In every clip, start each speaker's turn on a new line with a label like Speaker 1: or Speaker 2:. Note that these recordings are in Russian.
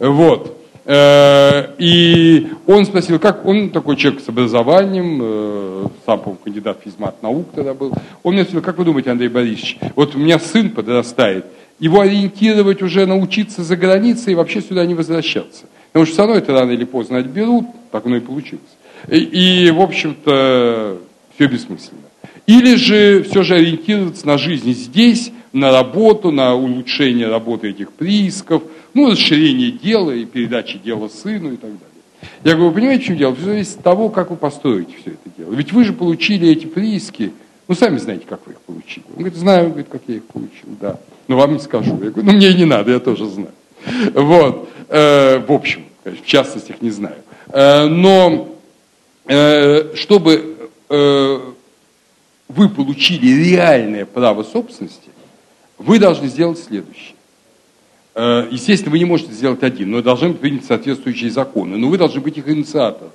Speaker 1: Вот. Э, и он спросил, как он такой человек с образованием, э, сам, по кандидат физмат наук тогда был. Он мне спросил, как вы думаете, Андрей Борисович, вот у меня сын подрастает, его ориентировать уже научиться за границей и вообще сюда не возвращаться. Потому что все равно это рано или поздно отберут, так оно и получилось. И, и в общем-то, все бессмысленно. Или же все же ориентироваться на жизнь здесь, на работу, на улучшение работы этих приисков, ну, расширение дела и передачи дела сыну и так далее. Я говорю, вы понимаете, в чем дело? Все зависит от того, как вы построите все это дело. Ведь вы же получили эти прииски, ну, сами знаете, как вы их получили. Он говорит, знаю, говорит, как я их получил, да. Но вам не скажу. Я говорю, ну, мне и не надо, я тоже знаю. Вот. Э, в общем, в частностях не знаю. Э, но э, чтобы вы получили реальное право собственности, вы должны сделать следующее. Естественно, вы не можете сделать один, но должны быть приняты соответствующие законы. Но вы должны быть их инициатором.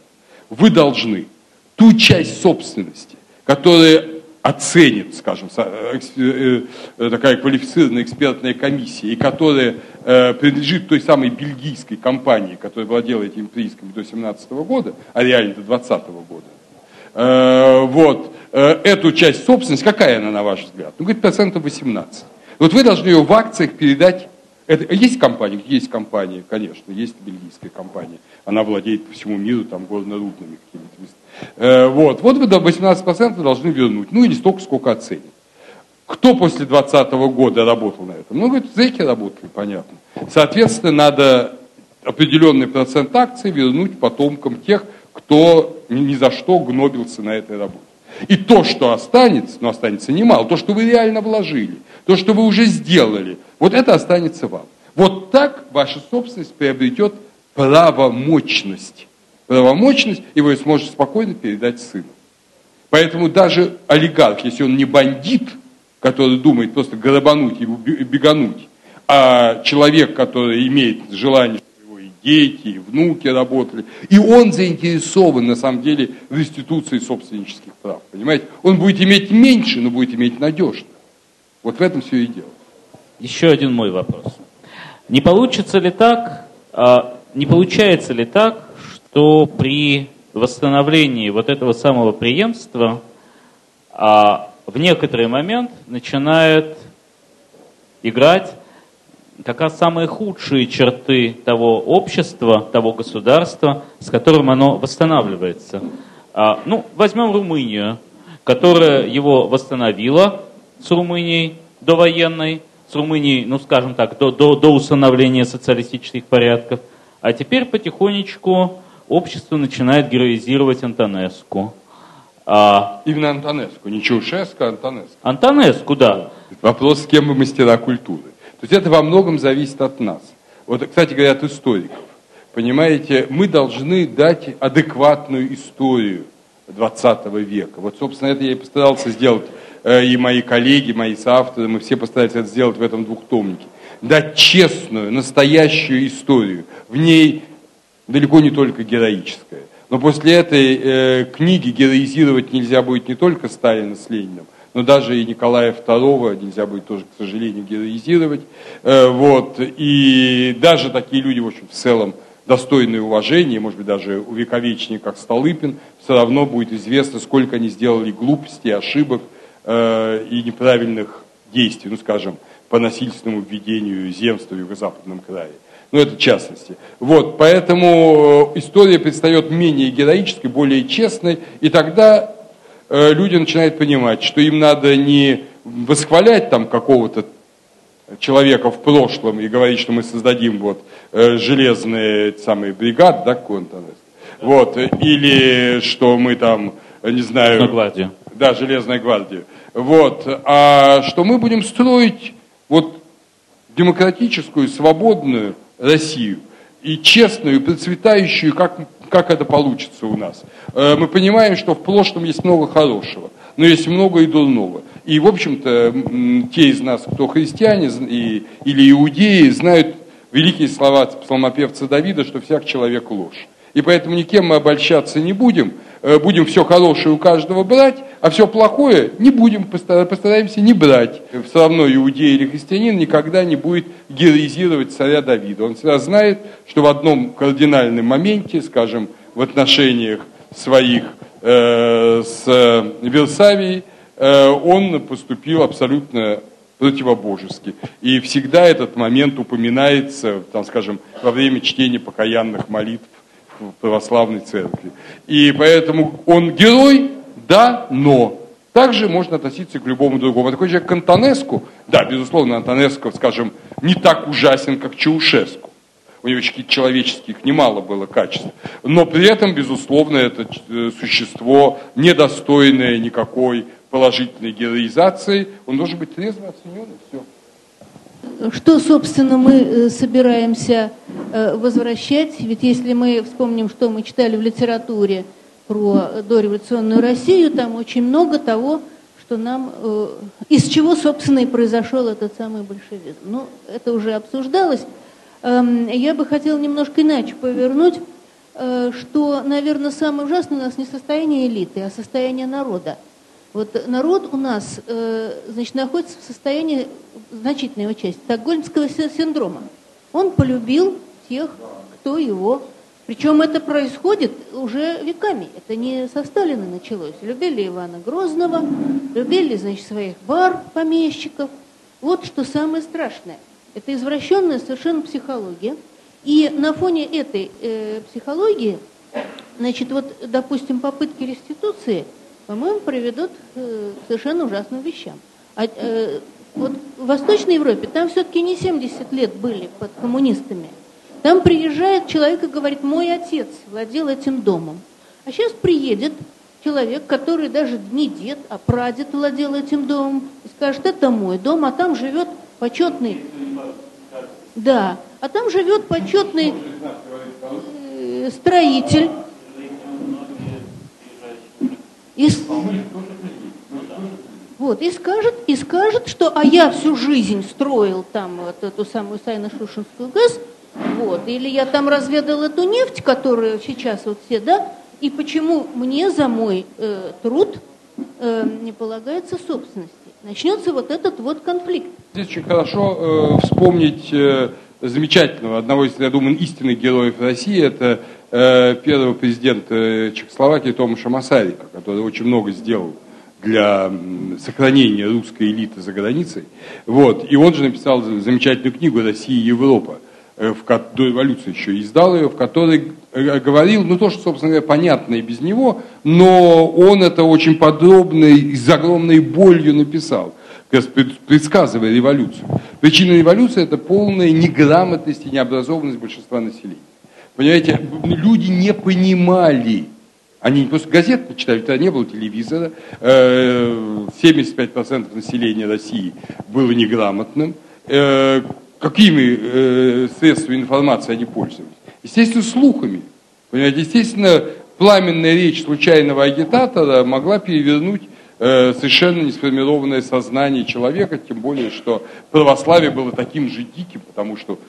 Speaker 1: Вы должны ту часть собственности, которая оценит, скажем, э, э, э, такая квалифицированная экспертная комиссия, и которая принадлежит той самой бельгийской компании, которая владела этими приисками до 2017 года, а реально до 2020 года, вот, эту часть собственности, какая она, на ваш взгляд? Ну, говорит, процентов 18. Вот вы должны ее в акциях передать это, есть компания? Есть компания, конечно, есть бельгийская компания. Она владеет по всему миру там горно-рудными какими-то Э, вот, вот вы до 18% должны вернуть, ну или столько, сколько оценит. Кто после 2020 года работал на этом? Ну, говорит, зэки работали, понятно. Соответственно, надо определенный процент акций вернуть потомкам тех, кто ни за что гнобился на этой работе. И то, что останется, но останется немало, то, что вы реально вложили, то, что вы уже сделали, вот это останется вам. Вот так ваша собственность приобретет правомощность правомощность, и вы сможете спокойно передать сыну. Поэтому даже олигарх, если он не бандит, который думает просто грабануть и бегануть, а человек, который имеет желание, дети, внуки работали, и он заинтересован на самом деле в реституции собственнических прав. Понимаете? Он будет иметь меньше, но будет иметь надежно. Вот в этом все и дело.
Speaker 2: Еще один мой вопрос. Не получится ли так, а, не получается ли так, то при восстановлении вот этого самого преемства а, в некоторый момент начинает играть как раз самые худшие черты того общества, того государства, с которым оно восстанавливается. А, ну, возьмем Румынию, которая его восстановила с Румынией довоенной, с Румынией, ну, скажем так, до, до, до установления социалистических порядков, а теперь потихонечку общество начинает героизировать Антонеску.
Speaker 1: А... Именно Антонеску, не Чаушеску, а Антонеску.
Speaker 2: Антонеску, да.
Speaker 1: Вопрос, с кем мы мастера культуры. Есть это во многом зависит от нас. Вот, кстати говоря, от историков. Понимаете, мы должны дать адекватную историю 20 века. Вот, собственно, это я и постарался сделать, э, и мои коллеги, мои соавторы, мы все постарались это сделать в этом двухтомнике. Дать честную, настоящую историю. В ней далеко не только героическое. Но после этой э, книги героизировать нельзя будет не только Сталина с Лениным, но даже и Николая II нельзя будет тоже, к сожалению, героизировать. Э, вот. И даже такие люди, в общем, в целом достойные уважения, может быть, даже увековечнее, как Столыпин, все равно будет известно, сколько они сделали глупостей, ошибок э, и неправильных действий, ну, скажем, по насильственному введению земства в Юго-Западном крае. Ну, это в частности. Вот, поэтому э, история предстает менее героической, более честной, и тогда люди начинают понимать, что им надо не восхвалять там какого-то человека в прошлом и говорить, что мы создадим вот э, железные самые бригады, да, контонес, вот, или что мы там, не знаю...
Speaker 2: Железная гвардия.
Speaker 1: Да, железная гвардия. Вот, а что мы будем строить вот демократическую, свободную, Россию. И честную, и процветающую, как, как это получится у нас. Э, мы понимаем, что в прошлом есть много хорошего, но есть много и дурного. И, в общем-то, те из нас, кто христиане и, или иудеи, знают великие слова псалмопевца Давида, что всяк человек ложь. И поэтому никем мы обольщаться не будем, э, будем все хорошее у каждого брать, а все плохое не будем, постараемся не брать. Все равно иудей или христианин никогда не будет героизировать царя Давида. Он всегда знает, что в одном кардинальном моменте, скажем, в отношениях своих э, с Версавией, э, он поступил абсолютно противобожески. И всегда этот момент упоминается, там, скажем, во время чтения покаянных молитв православной церкви. И поэтому он герой, да, но. Также можно относиться к любому другому. Такой человек к Антонеску, да, безусловно, Антонеско, скажем, не так ужасен, как Чаушеску. У него человеческих немало было качеств. Но при этом, безусловно, это э, существо недостойное никакой положительной героизации, он должен быть трезво оценен и все.
Speaker 3: Что, собственно, мы э, собираемся э, возвращать? Ведь если мы вспомним, что мы читали в литературе про дореволюционную Россию, там очень много того, что нам, э, из чего, собственно, и произошел этот самый большевизм. Ну, это уже обсуждалось. Эм, я бы хотела немножко иначе повернуть, что, наверное, самое ужасное у нас не состояние элиты, а состояние народа. Вот народ у нас, э, значит, находится в состоянии, значительной его части, стокгольмского синдрома. Он полюбил тех, кто его... Причем это происходит уже веками. Это не со Сталина началось. Любили Ивана Грозного, любили, значит, своих бар, помещиков. Вот что самое страшное. Это извращенная совершенно психология. И на фоне этой э, психологии, значит, вот, допустим, попытки реституции – по-моему, приведут э, к совершенно ужасным вещам. А, э, вот в Восточной Европе там все-таки не 70 лет были под коммунистами. Там приезжает человек и говорит, мой отец владел этим домом. А сейчас приедет человек, который даже не дед, а прадед владел этим домом, и скажет, это мой дом, а там живет почетный... Да, а там живет почетный э, строитель, и, вот, и скажет, и скажет, что а я всю жизнь строил там вот эту самую Сайно-Шушинскую ГЭС, вот, или я там разведал эту нефть, которую сейчас вот все, да, и почему мне за мой э, труд э, не полагается собственности. Начнется вот этот вот конфликт.
Speaker 1: Здесь очень хорошо э, вспомнить э, замечательного, одного из, я думаю, истинных героев России, это первого президента Чехословакии Томаша Масарика, который очень много сделал для сохранения русской элиты за границей. Вот. И он же написал замечательную книгу «Россия и Европа», э, в, до революции еще издал ее, в которой э, говорил, ну то, что, собственно говоря, понятно и без него, но он это очень подробно и с огромной болью написал, предсказывая революцию. Причина революции – это полная неграмотность и необразованность большинства населения. Понимаете, люди не понимали. Они не просто газет не читали, тогда не было телевизора. 75% э, населения России было неграмотным. Э, какими э, средствами информации они пользовались? Естественно, слухами. Понимаете, естественно, пламенная речь случайного агитатора могла перевернуть совершенно не сформированное сознание человека, тем более, что православие было таким же диким, потому что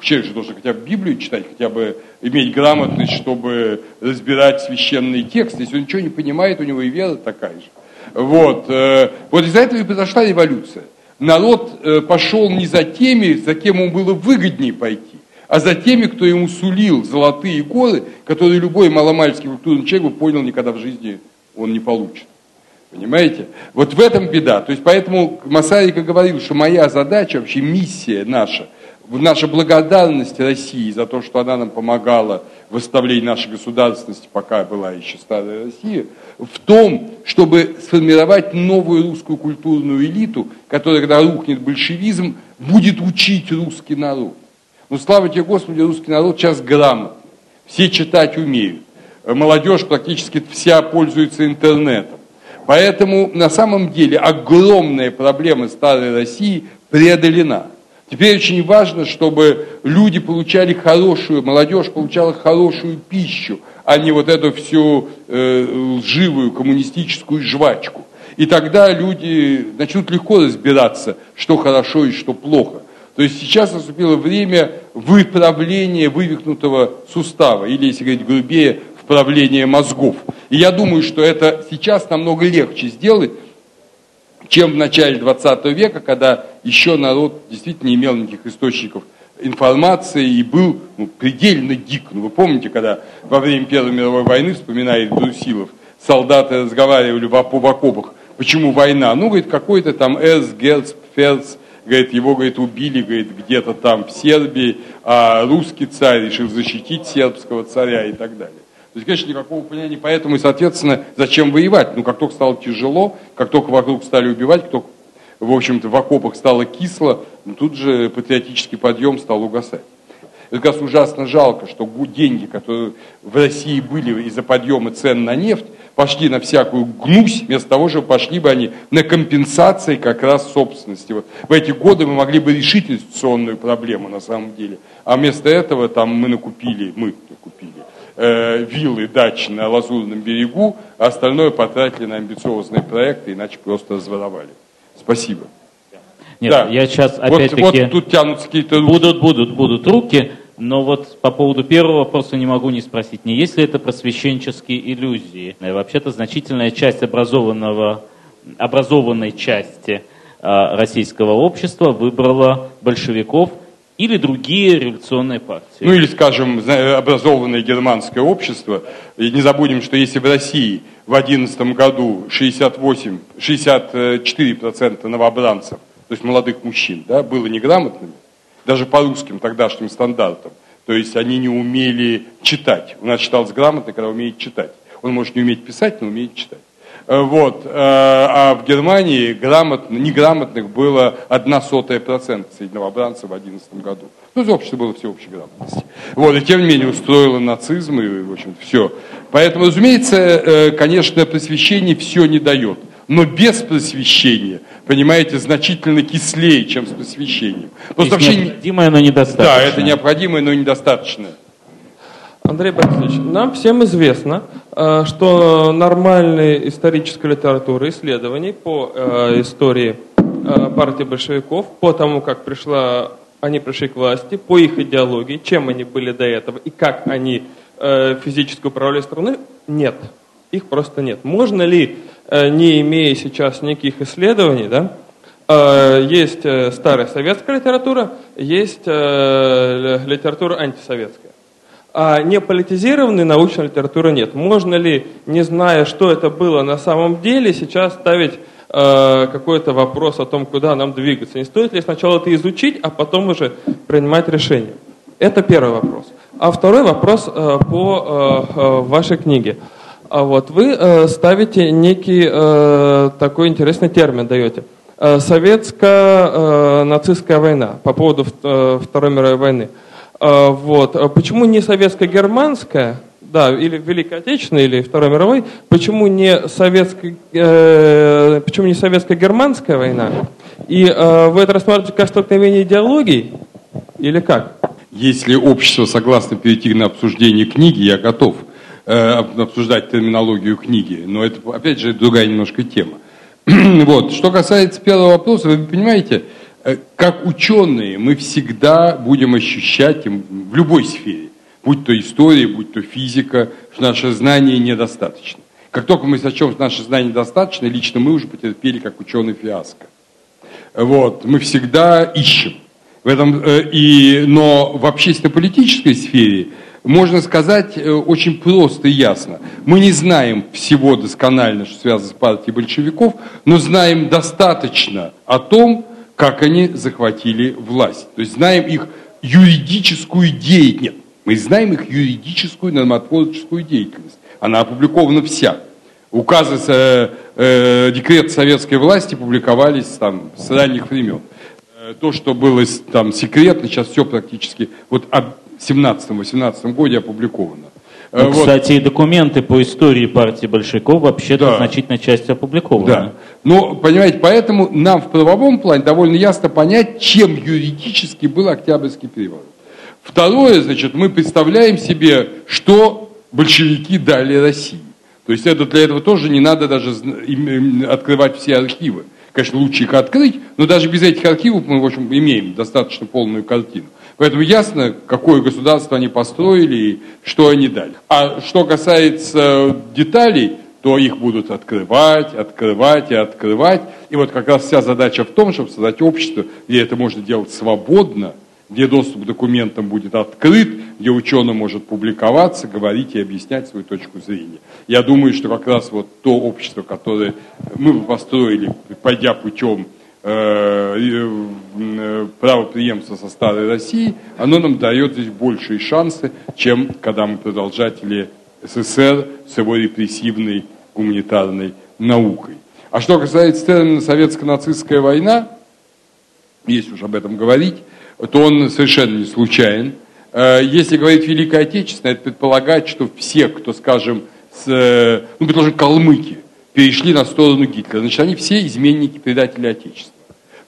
Speaker 1: Человек же должен хотя бы Библию читать, хотя бы иметь грамотность, чтобы разбирать священный текст. Если он ничего не понимает, у него и вера такая же. Вот, э, вот из-за этого и произошла революция. Народ э, пошел не за теми, за кем ему было выгоднее пойти, а за теми, кто ему сулил золотые горы, которые любой маломальский культурный человек бы понял, никогда в жизни он не получит. Понимаете? Вот в этом беда. То есть поэтому Масарика говорил, что моя задача, вообще миссия наша – наша благодарность России за то, что она нам помогала в восстановлении нашей государственности, пока была еще старая Россия, в том, чтобы сформировать новую русскую культурную элиту, которая, когда рухнет большевизм, будет учить русский народ. Но слава тебе, Господи, русский народ сейчас грамотный. Все читать умеют. Молодежь практически вся пользуется интернетом. Поэтому на самом деле огромная проблема старой России преодолена. Теперь очень важно, чтобы люди получали хорошую, молодежь получала хорошую пищу, а не вот эту всю э, лживую коммунистическую жвачку. И тогда люди начнут легко разбираться, что хорошо и что плохо. То есть сейчас наступило время выправление вывихнутого сустава, или, если говорить грубее, вправление мозгов. И я думаю, что это сейчас намного легче сделать, чем в начале 20 века, когда еще народ действительно не имел никаких источников информации и был ну, предельно дик. Ну, вы помните, когда во время Первой мировой войны, вспоминает Брусилов, солдаты разговаривали в, в окопах, почему война? Ну, говорит, какой-то там Эс, Герц, Ферц, говорит, его, говорит, убили, говорит, где-то там в Сербии, а русский царь решил защитить сербского царя и так далее. То есть, конечно, никакого понимания, поэтому и, соответственно, зачем воевать? Ну, как только стало тяжело, как только вокруг стали убивать, как только, в общем-то, в окопах стало кисло, ну, тут же патриотический подъем стал угасать. Это раз ужасно жалко, что деньги, которые в России были из-за подъема цен на нефть, пошли на всякую гнусь, вместо того, чтобы пошли бы они на компенсации как раз собственности. Вот в эти годы мы могли бы решить инвестиционную проблему на самом деле. А вместо этого там мы накупили, мы накупили э, виллы, дачи на Лазурном берегу, а остальное потратили на амбициозные проекты, иначе просто разворовали. Спасибо.
Speaker 2: Нет, да. я сейчас опять-таки... Вот,
Speaker 1: вот тут тянутся какие-то руки.
Speaker 2: Будут, будут, будут руки, но вот по поводу первого вопроса не могу не спросить, не есть ли это просвещенческие иллюзии? Вообще-то значительная часть образованного, образованной части э, российского общества выбрала большевиков или другие революционные партии.
Speaker 1: Ну или, скажем, образованное германское общество. И не забудем, что если в России в 2011 году 68, 64% новобранцев, то есть молодых мужчин, да, было неграмотными, даже по русским тогдашним стандартам, то есть они не умели читать. У нас считалось грамотно, когда умеет читать. Он может не уметь писать, но умеет читать. Э, вот. Э, а в Германии грамотно, неграмотных было одна сотая процента среди новобранцев в 2011 году. Ну, общество было всеобщей грамотности. Вот, и тем не менее устроило нацизм и, в общем все. Поэтому, разумеется, э, конечно, просвещение все не дает. Но без просвещения, понимаете, значительно кислее, чем с просвещением.
Speaker 2: Просто вообще... Необходимое, но недостаточное.
Speaker 1: Да, это необходимое, но недостаточное.
Speaker 4: Андрей Борисович, нам всем известно, э, что нормальная историческая литература исследований по э, истории э, партии большевиков, по тому, как пришла, они пришли к власти, по их идеологии, чем они были до этого и как они физически управляли страной, нет. Их просто нет. Можно ли, не имея сейчас никаких исследований, да, есть старая советская литература, есть литература антисоветская а не политизированной научной литературы нет. Можно ли, не зная, что это было на самом деле, сейчас ставить э, какой-то вопрос о том, куда нам двигаться? Не стоит ли сначала это изучить, а потом уже принимать решение? Это первый вопрос. А второй вопрос э, по э, э вашей книге. А вот вы э, ставите некий э, такой интересный термин, даете. Э, Советско-нацистская война по поводу э, Второй мировой войны. А, вот. А почему не советско-германская, да, или Великой Отечественной, или Второй мировой, почему не, советско, э, почему не советско-германская война? И э, вы это рассматриваете как столкновение идеологий или как?
Speaker 1: Если общество согласно перейти на обсуждение книги, я готов э, обсуждать терминологию книги, но это, опять же, другая немножко тема. вот. Что касается первого вопроса, вы понимаете, Э, как ученые мы всегда будем ощущать в любой сфере, будь то история, будь то физика, что наше знание недостаточно. Как только мы сочтем, что наше знание недостаточно, лично мы уже потерпели как ученый фиаско. Вот, мы всегда ищем. В этом, э, и, но в общественно-политической сфере можно сказать э, очень просто и ясно. Мы не знаем всего досконально, что связано с партией большевиков, но знаем достаточно о том, как они захватили власть. То есть знаем их юридическую деятельность. Мы знаем их юридическую нормотворческую деятельность. Она опубликована вся. Указы, э, э, декрет советской власти публиковались там с ранних времен. Э, то, что было там секретно, сейчас все практически вот об 17-18 годе опубликовано.
Speaker 2: Ну, вот. Кстати, документы по истории партии большевиков вообще-то да. значительная часть опубликованы.
Speaker 1: Да. Но, понимаете, поэтому нам в правовом плане довольно ясно понять, чем юридически был Октябрьский переворот. Второе, значит, мы представляем себе, что большевики дали России. То есть это для этого тоже не надо даже открывать все архивы. Конечно, лучше их открыть, но даже без этих архивов мы, в общем, имеем достаточно полную картину. Поэтому ясно, какое государство они построили и что они дали. А что касается деталей, то их будут открывать, открывать и открывать. И вот как раз вся задача в том, чтобы создать общество, где это можно делать свободно, где доступ к документам будет открыт, где ученый может публиковаться, говорить и объяснять свою точку зрения. Я думаю, что как раз вот то общество, которое мы построили, пойдя путем э, э, правоприемства со старой России, оно нам дает здесь большие шансы, чем когда мы продолжатели СССР с его репрессивной гуманитарной наукой. А что касается термина «советско-нацистская война», если уж об этом говорить, то он совершенно не случайен. Э, если говорить Великой Отечественной, это предполагает, что все, кто, скажем, с, э, ну, предположим, калмыки, перешли на сторону Гитлера. Значит, они все изменники, предатели Отечества.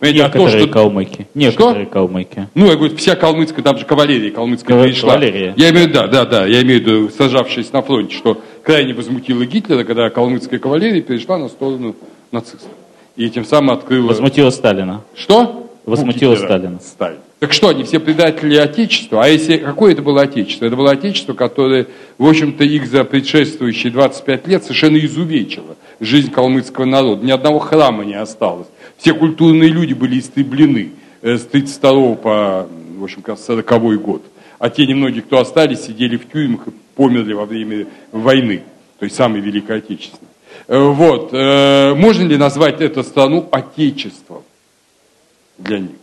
Speaker 2: Понимаете, Некоторые а то, что... калмыки. Некоторые что? калмыки.
Speaker 1: Ну, я говорю, вся калмыцкая, там же кавалерия калмыцкая
Speaker 2: Кав... перешла. Кавалерия.
Speaker 1: Я имею в виду, да, да, да, я имею в виду, сажавшись на фронте, что крайне возмутило Гитлера, когда калмыцкая кавалерия перешла на сторону нацистов. И тем самым открыла...
Speaker 2: Возмутила Сталина.
Speaker 1: Что?
Speaker 2: Возмутила Сталина.
Speaker 1: Сталин. Так что, они все предатели Отечества? А если какое это было Отечество? Это было Отечество, которое, в общем-то, их за предшествующие 25 лет совершенно изувечило жизнь калмыцкого народа. Ни одного храма не осталось. Все культурные люди были истреблены э, с 32 по, в общем, как 40 год. А те немногие, кто остались, сидели в тюрьмах и померли во время войны, то есть самой Великой Отечественной. Э, вот. Э, можно ли назвать эту страну Отечеством для них?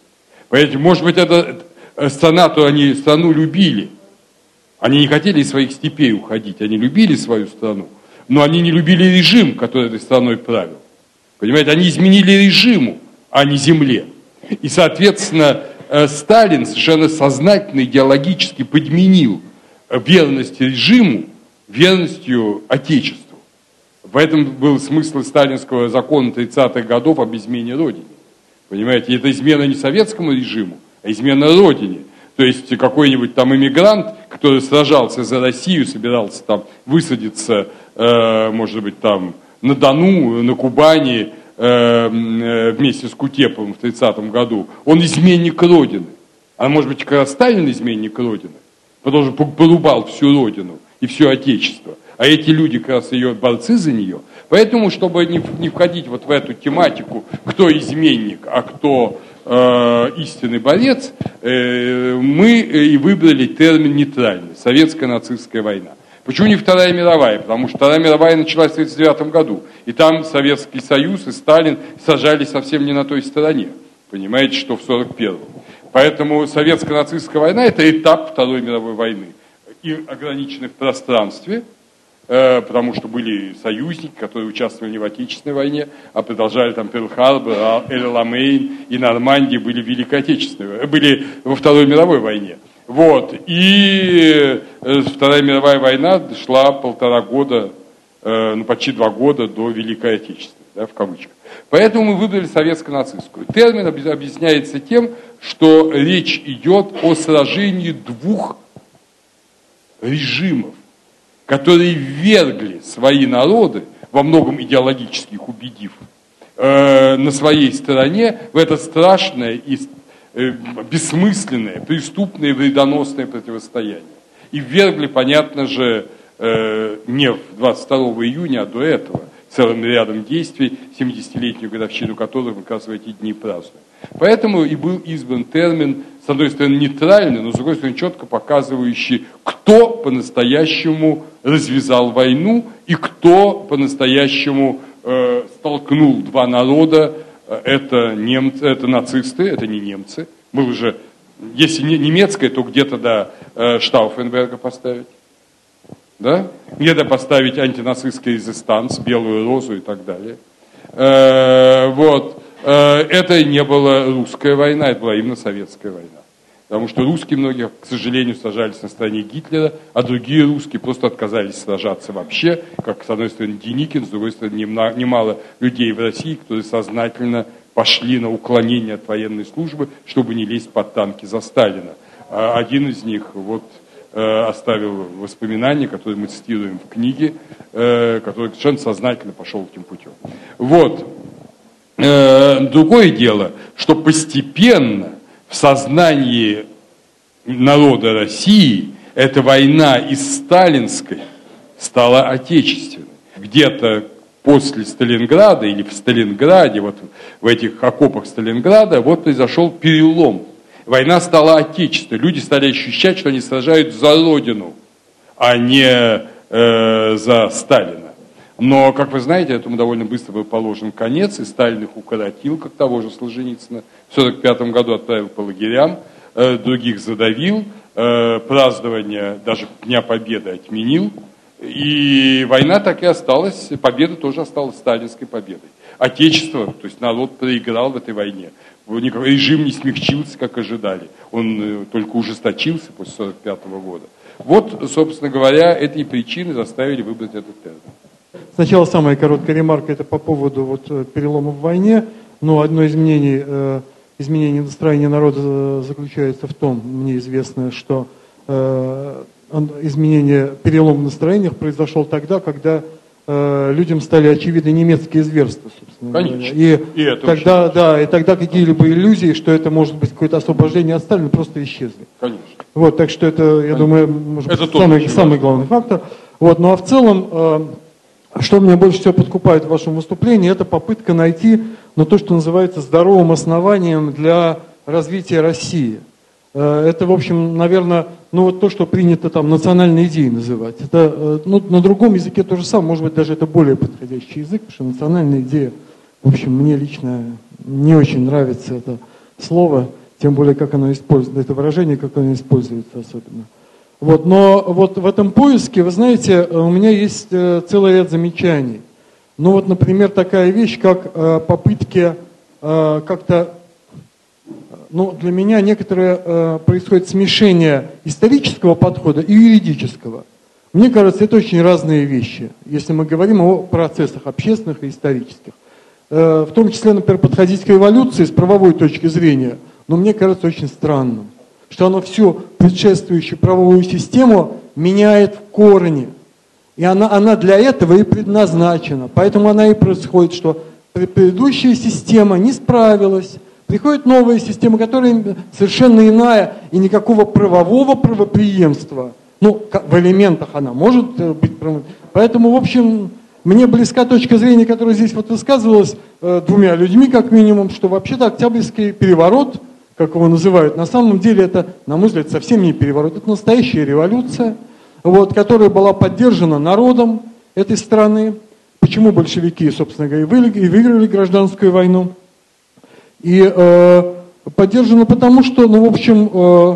Speaker 1: Поэтому, может быть, это страна, то они страну любили. Они не хотели из своих степей уходить, они любили свою страну, но они не любили режим, который этой страной правил. Понимаете, они изменили режиму, а не земле. И, соответственно, э, Сталин совершенно сознательно, идеологически подменил верность режиму верностью Отечеству. В этом был смысл сталинского закона 30-х годов об измене Родине. Понимаете, это измена не советскому режиму, а измена Родине. То есть какой-нибудь там иммигрант, который сражался за Россию, собирался там высадиться, э, может быть, там на Дону, на Кубани э, э, вместе с Кутеповым в 30-м году, он изменник Родины. А может быть, как раз Сталин изменник Родины, потому что порубал всю Родину и все Отечество. А эти люди как раз ее борцы за нее. Поэтому, чтобы не, не входить вот в эту тематику, кто изменник, а кто э, истинный борец, э, мы и выбрали термин нейтральный – советская нацистская война. Почему не Вторая мировая? Потому что Вторая мировая началась в 1939 году. И там Советский Союз и Сталин сажались совсем не на той стороне. Понимаете, что в 1941 Поэтому советская нацистская война – это этап Второй мировой войны. И ограничены в пространстве, э, потому что были союзники, которые участвовали не в Отечественной войне, а продолжали там Перл-Харбор, Эль-Ламейн и Нормандия были в Великой Отечественной, были во Второй мировой войне. Вот. И э, Вторая мировая война шла полтора года, э, ну почти два года до Великой Отечественной, да, в кавычках. Поэтому мы выбрали советско-нацистскую. Термин объясняется тем, что речь идет о сражении двух режимов, которые ввергли свои народы, во многом идеологически их убедив, э, на своей стороне в это страшное и бессмысленное, преступное, вредоносное противостояние. И ввергли, понятно же, э, не 22 июня, а до этого, целым рядом действий, 70-летнюю годовщину которых мы как раз в эти дни празднуем. Поэтому и был избран термин, с одной стороны, нейтральный, но с другой стороны, четко показывающий, кто по-настоящему развязал войну и кто по-настоящему э, столкнул два народа это, немцы, это нацисты, это не немцы. Мы уже, если не немецкое, то где-то до э, Штауфенберга поставить. Да? Где-то поставить антинацистский резистанс, белую розу и так далее. Э, вот. Э, это не была русская война, это была именно советская война. Потому что русские многие, к сожалению, сражались на стороне Гитлера, а другие русские просто отказались сражаться вообще, как с одной стороны Деникин, с другой стороны немало людей в России, которые сознательно пошли на уклонение от военной службы, чтобы не лезть под танки за Сталина. А один из них вот э, оставил воспоминания, которые мы цитируем в книге, э, который совершенно сознательно пошел этим путем. Вот. Э, другое дело, что постепенно в сознании народа России эта война из сталинской стала отечественной. Где-то после Сталинграда или в Сталинграде, вот в этих окопах Сталинграда, вот произошел перелом. Война стала отечественной. Люди стали ощущать, что они сражают за Родину, а не э, за Сталина. Но, как вы знаете, этому довольно быстро был положен конец, и Сталин их укоротил, как того же Солженицына. В 1945 году отправил по лагерям, э, других задавил, э, празднование даже Дня Победы отменил. И война так и осталась, победа тоже осталась сталинской победой. Отечество, то есть народ проиграл в этой войне. Режим не смягчился, как ожидали. Он э, только ужесточился после 1945 года. Вот, собственно говоря, эти причины заставили выбрать этот термин.
Speaker 5: Сначала самая короткая ремарка, это по поводу вот, э, перелома в войне. Но одно изменение, э, изменение настроения народа заключается в том, мне известно, что изменение, перелом в настроениях произошел тогда, когда э, людям стали очевидны немецкие зверства, собственно.
Speaker 1: Конечно.
Speaker 5: И, и тогда, да, и тогда какие-либо иллюзии, что это может быть какое-то освобождение от Сталина, просто исчезли.
Speaker 1: Конечно.
Speaker 5: Вот, так что это, я Конечно. думаю, может это быть, самый, самый главный фактор. Вот, ну а в целом, э, что меня больше всего подкупает в вашем выступлении, это попытка найти, ну, то, что называется здоровым основанием для развития России – Э, это, в общем, наверное, ну вот то, что принято там национальной идеей называть. Это, э, ну, на другом языке то же самое, может быть, даже это более подходящий язык, потому что национальная идея, в общем, мне лично не очень нравится это слово, тем более, как оно используется, это выражение, как оно используется особенно. Вот, но вот в этом поиске, вы знаете, у меня есть э, целый ряд замечаний. Ну вот, например, такая вещь, как попытки как-то но для меня некоторое э, происходит смешение исторического подхода и юридического. Мне кажется, это очень разные вещи, если мы говорим о процессах общественных и исторических. Э, в том числе, например, подходить к эволюции с правовой точки зрения, но мне кажется очень странным, что оно всю предшествующую правовую систему меняет в корне. И она, она для этого и предназначена. Поэтому она и происходит, что предыдущая система не справилась, Приходит новая система, которая совершенно иная, и никакого правового правоприемства, ну, в элементах она может э, быть Поэтому, в общем, мне близка точка зрения, которая здесь вот высказывалась э, двумя людьми, как минимум, что вообще-то Октябрьский переворот, как его называют, на самом деле это, на мой взгляд, совсем не переворот, это настоящая революция, вот, которая была поддержана народом этой страны. Почему большевики, собственно говоря, и выиграли гражданскую войну? И э, поддержано потому, что, ну, в общем, э,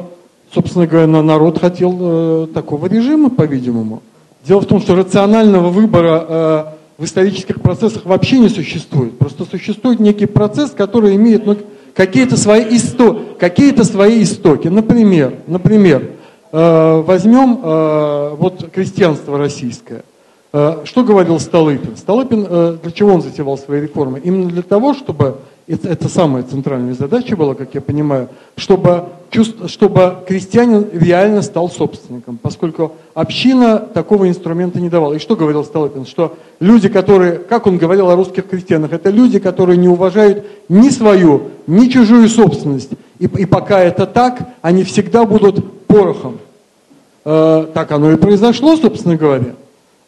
Speaker 5: собственно говоря, народ хотел э, такого режима, по-видимому. Дело в том, что рационального выбора э, в исторических процессах вообще не существует. Просто существует некий процесс, который имеет ну, какие-то свои, исто, какие свои истоки. Например, например э, возьмем э, вот крестьянство российское. Э, что говорил Столыпин? Столыпин, э, для чего он затевал свои реформы? Именно для того, чтобы это, это самая центральная задача была, как я понимаю, чтобы, чтобы крестьянин реально стал собственником, поскольку община такого инструмента не давала. И что говорил Столыпин? Что люди, которые, как он говорил о русских крестьянах, это люди, которые не уважают ни свою, ни чужую собственность. И, и пока это так, они всегда будут порохом. Э, так оно и произошло, собственно говоря.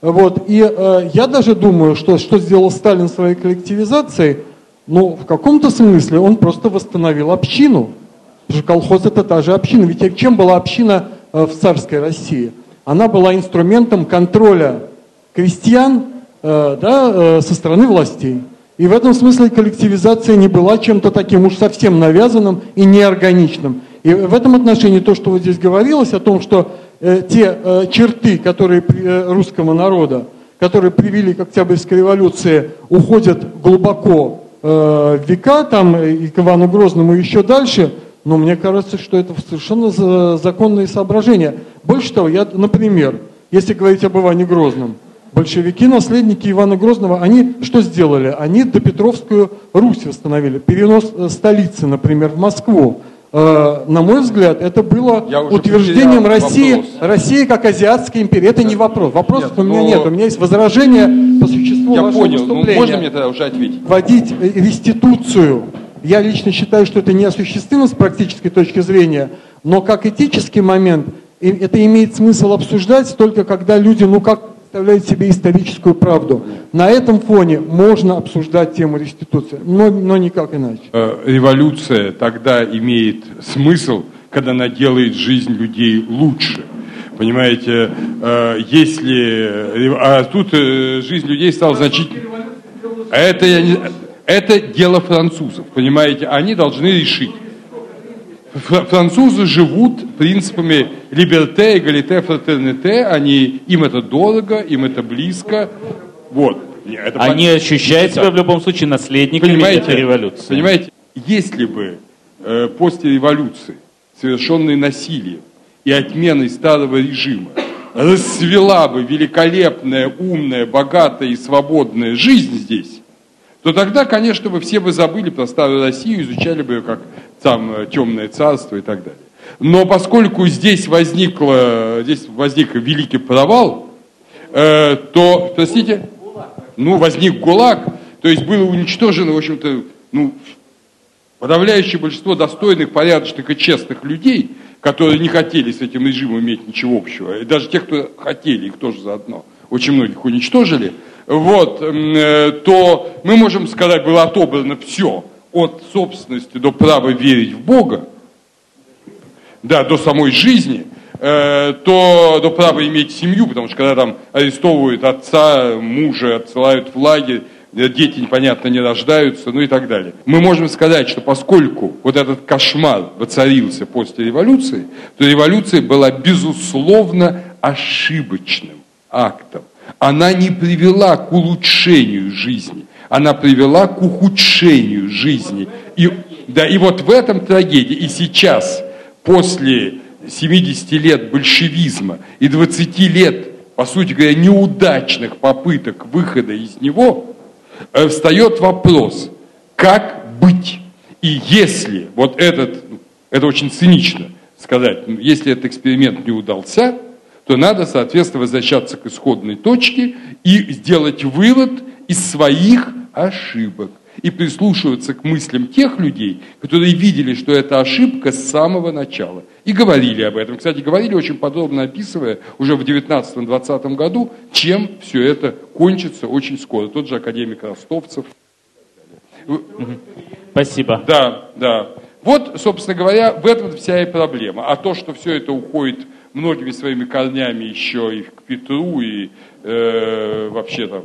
Speaker 5: Вот. И э, я даже думаю, что, что сделал Сталин своей коллективизацией – ну, в каком-то смысле он просто восстановил общину. Потому что колхоз это та же община. Ведь чем была община э, в царской России? Она была инструментом контроля крестьян э, да, э, со стороны властей. И в этом смысле коллективизация не была чем-то таким уж совсем навязанным и неорганичным. И в этом отношении то, что вот здесь говорилось о том, что те черты, которые русского народа, которые привели к Октябрьской революции, уходят глубоко э, века, там и к Ивану Грозному еще дальше, но мне кажется, что это совершенно законные соображения. Больше того, я, например, если говорить об Иване Грозном, большевики, наследники Ивана Грозного, они что сделали? Они Допетровскую Русь восстановили, перенос э, столицы, например, в Москву. Э, на мой взгляд, это было утверждением России, России как азиатской империи. Это не вопрос. Вопросов нет, у меня но... нет. У меня есть возражение по существу
Speaker 1: Я вашего понял. выступления. Ну, можно мне тогда уже ответить?
Speaker 5: Вводить реституцию. Я лично считаю, что это неосуществимо с практической точки зрения, Но как этический момент это имеет смысл обсуждать только когда люди, ну как представляют себе историческую правду. На этом фоне можно обсуждать тему реституции, но, но никак иначе.
Speaker 1: Э, революция тогда имеет смысл, когда она делает жизнь людей лучше. Понимаете, э, если... А тут э, жизнь людей стала значительно... Это, я не... это дело французов, понимаете, они должны решить. Французы живут принципами либерте, эгалите, фратерните, они, им это дорого, им это близко. Вот.
Speaker 2: Это они понятно. ощущают себя в любом случае наследниками понимаете, этой революции.
Speaker 1: Понимаете, если бы э, после революции, совершенной насилием и отменой старого режима, расцвела бы великолепная, умная, богатая и свободная жизнь здесь, то тогда, конечно, бы все бы забыли про старую Россию, изучали бы ее как там э, темное царство и так далее. Но поскольку здесь, возникло, здесь возник великий провал, э, то, простите, ну, возник ГУЛАГ, то есть было уничтожено, в общем-то, ну, подавляющее большинство достойных, порядочных и честных людей, которые не хотели с этим режимом иметь ничего общего, и даже те, кто хотели, их тоже заодно, очень многих уничтожили, вот, э, то мы можем сказать, было отобрано все – от собственности до права верить в Бога, да, до самой жизни, э, то до права иметь семью, потому что когда там арестовывают отца, мужа, отсылают в лагерь, э, дети, непонятно, не рождаются, ну и так далее. Мы можем сказать, что поскольку вот этот кошмар воцарился после революции, то революция была безусловно ошибочным актом. Она не привела к улучшению жизни – она привела к ухудшению жизни. И, да, и вот в этом трагедия. И сейчас, после 70 лет большевизма и 20 лет, по сути говоря, неудачных попыток выхода из него, э, встает вопрос, как быть? И если вот этот, ну, это очень цинично сказать, ну, если этот эксперимент не удался, то надо, соответственно, возвращаться к исходной точке и сделать вывод из своих ошибок и прислушиваться к мыслям тех людей, которые видели, что это ошибка с самого начала. И говорили об этом. Кстати, говорили очень подробно, описывая уже в 19-20 году, чем все это кончится очень скоро. Тот же академик Ростовцев.
Speaker 2: Спасибо.
Speaker 1: Да, да. Вот, собственно говоря, в этом вся и проблема. А то, что все это уходит многими своими корнями еще и к Петру, и э, вообще там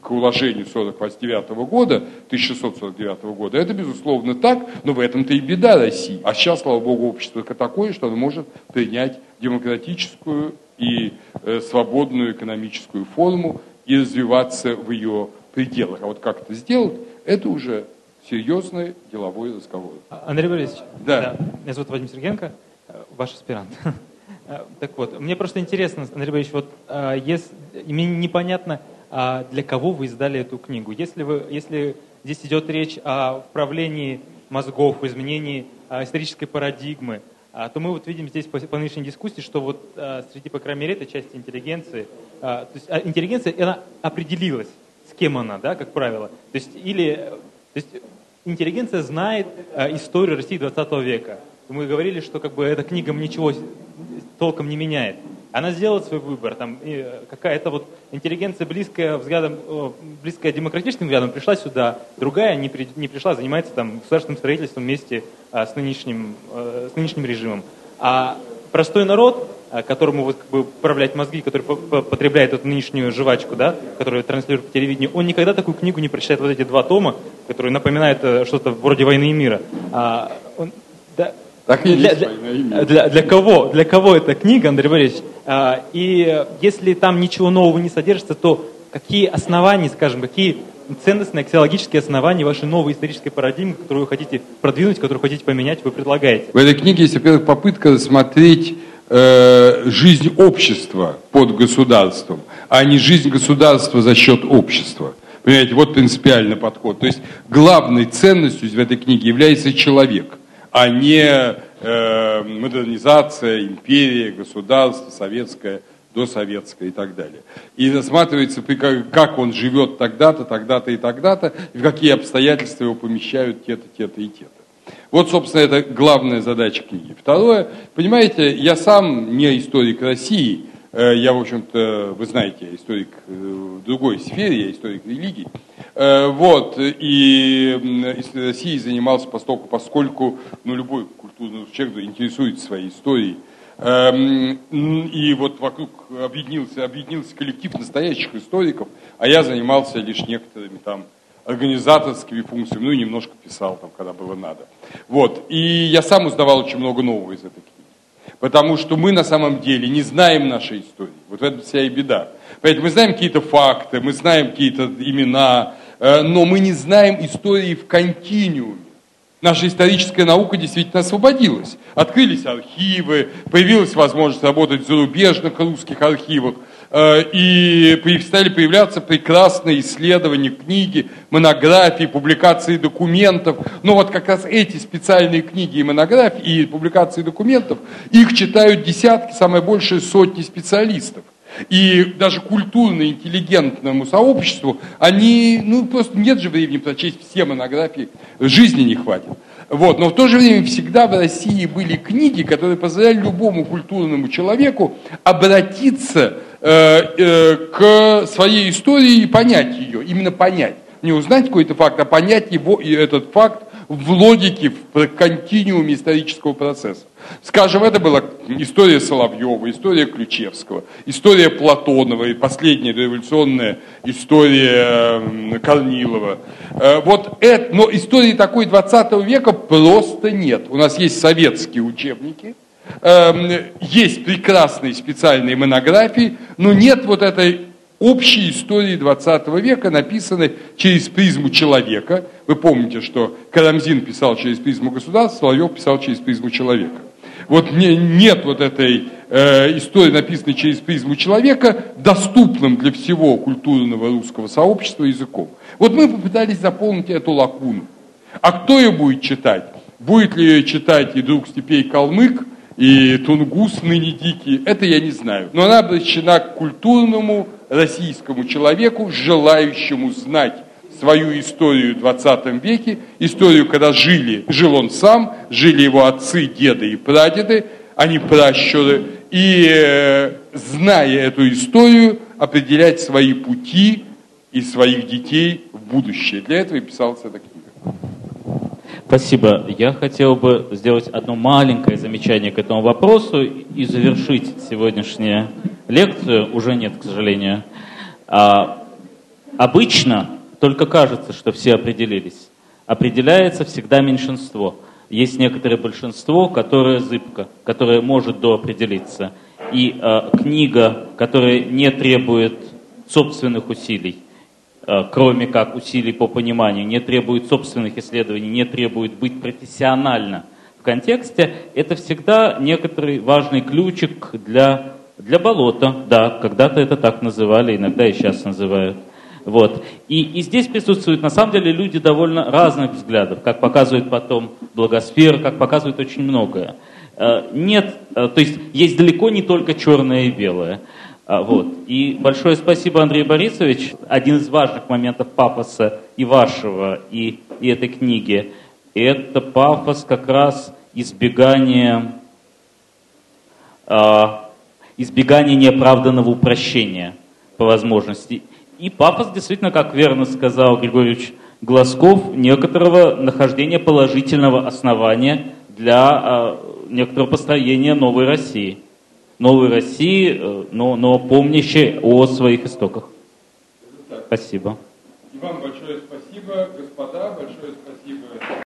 Speaker 1: к уложению 49 года, 1649 года, это безусловно так, но в этом-то и беда России. А сейчас, слава богу, общество такое, что оно может принять демократическую и э, свободную экономическую форму и развиваться в ее пределах. А вот как это сделать, это уже серьезный деловой разговор.
Speaker 6: Андрей Борисович, да. да. меня зовут Вадим Сергенко, э, ваш аспирант. Э, так вот, мне просто интересно, Андрей Борисович, вот э, если, мне непонятно, а для кого вы издали эту книгу. Если, вы, если здесь идет речь о вправлении мозгов, изменении а, исторической парадигмы, а, то мы вот видим здесь по, по нынешней дискуссии, что вот среди, по крайней мере, этой части интеллигенции, то есть интеллигенция, она определилась, с кем она, да, как правило. То есть, или, то есть интеллигенция знает историю России 20 века. Мы говорили, что как бы эта книга ничего толком не меняет. Она сделала свой выбор. Там, какая-то вот интеллигенция, близкая, взглядом, близкая демократическим взглядом, пришла сюда. Другая не, при, не пришла, занимается там, государственным строительством вместе а, с, нынешним, а, с нынешним режимом. А простой народ, которому вот, как бы, управлять мозги, который потребляет эту нынешнюю жвачку, да, которую транслирует по телевидению, он никогда такую книгу не прочитает, вот эти два тома, которые напоминают э, что-то вроде «Войны и мира». А, он, да,
Speaker 1: так и
Speaker 6: для, для, для, для кого? Для кого эта книга, Андрей Борисович? А, и если там ничего нового не содержится, то какие основания, скажем, какие ценностные аксиологические основания вашей новой исторической парадигмы, которую вы хотите продвинуть, которую хотите поменять, вы предлагаете?
Speaker 1: В этой книге есть, во-первых, попытка рассмотреть э, жизнь общества под государством, а не жизнь государства за счет общества. Понимаете, вот принципиальный подход. То есть главной ценностью в этой книге является человек а не э, модернизация, империя, государство, советское, досоветское и так далее. И рассматривается, как он живет тогда-то, тогда-то и тогда-то, и в какие обстоятельства его помещают те-то, те-то и те-то. Вот, собственно, это главная задача книги. Второе, понимаете, я сам не историк России, я, в общем-то, вы знаете, я историк э, в другой сфере, я историк религий. Э, вот, и России занимался поскольку, поскольку ну, любой культурный человек интересуется своей историей. Эм, и вот вокруг объединился, объединился коллектив настоящих историков, а я занимался лишь некоторыми там организаторскими функциями, ну и немножко писал там, когда было надо. Вот. И я сам узнавал очень много нового из этой книги. Потому что мы на самом деле не знаем нашей истории. Вот в этом вся и беда. Поэтому мы знаем какие-то факты, мы знаем какие-то имена, э, но мы не знаем истории в континууме. Наша историческая наука действительно освободилась. Открылись архивы, появилась возможность работать в зарубежных русских архивах. Э, и стали появляться прекрасные исследования, книги, монографии, публикации документов. Но вот как раз эти специальные книги и монографии, и публикации документов, их читают десятки, самое большее сотни специалистов. И даже культурно-интеллигентному сообществу, они, ну просто нет же времени прочесть все монографии, жизни не хватит. Вот. Но в то же время всегда в России были книги, которые позволяли любому культурному человеку обратиться к своей истории и понять ее, именно понять. Не узнать какой-то факт, а понять его, и этот факт в логике, в континууме исторического процесса. Скажем, это была история Соловьева, история Ключевского, история Платонова и последняя революционная история Корнилова. Э, вот это, но истории такой 20 века просто нет. У нас есть советские учебники – есть прекрасные специальные монографии, но нет вот этой общей истории 20 века, написанной через призму человека. Вы помните, что Карамзин писал через призму государства, Соловьев писал через призму человека. Вот не, нет вот этой э, истории, написанной через призму человека, доступным для всего культурного русского сообщества языком. Вот мы попытались заполнить эту лакуну. А кто ее будет читать? Будет ли ее читать и друг степей калмык, и тунгус ныне дикий, это я не знаю. Но она обращена к культурному российскому человеку, желающему знать свою историю в 20 веке, историю, когда жили, жил он сам, жили его отцы, деды и прадеды, они пращуры, и э, зная эту историю, определять свои пути и своих детей в будущее. Для этого и писалась эта книга.
Speaker 2: Спасибо. Я хотел бы сделать одно маленькое замечание к этому вопросу и завершить сегодняшнюю лекцию. Уже нет, к сожалению. А, обычно только кажется, что все определились. Определяется всегда меньшинство. Есть некоторое большинство, которое зыбко, которое может доопределиться. И а, книга, которая не требует собственных усилий, кроме как усилий по пониманию, не требует собственных исследований, не требует быть профессионально в контексте, это всегда некоторый важный ключик для, для болота. Да, когда-то это так называли, иногда и сейчас называют. Вот. И, и здесь присутствуют, на самом деле, люди довольно разных взглядов, как показывает потом благосфера, как показывает очень многое. Э, нет, э, то есть есть далеко не только черное и белое. А, вот. И большое спасибо, Андрей Борисович. Один из важных моментов пафоса и вашего, и, и этой книги, это пафос как раз избегания, э, избегания неоправданного упрощения по возможности. И пафос действительно, как верно сказал Григорьевич Глазков, некоторого нахождения положительного основания для э, некоторого построения новой России новой России, э, но, но помнящей о своих истоках. Спасибо.
Speaker 1: И вам большое спасибо, господа, большое спасибо.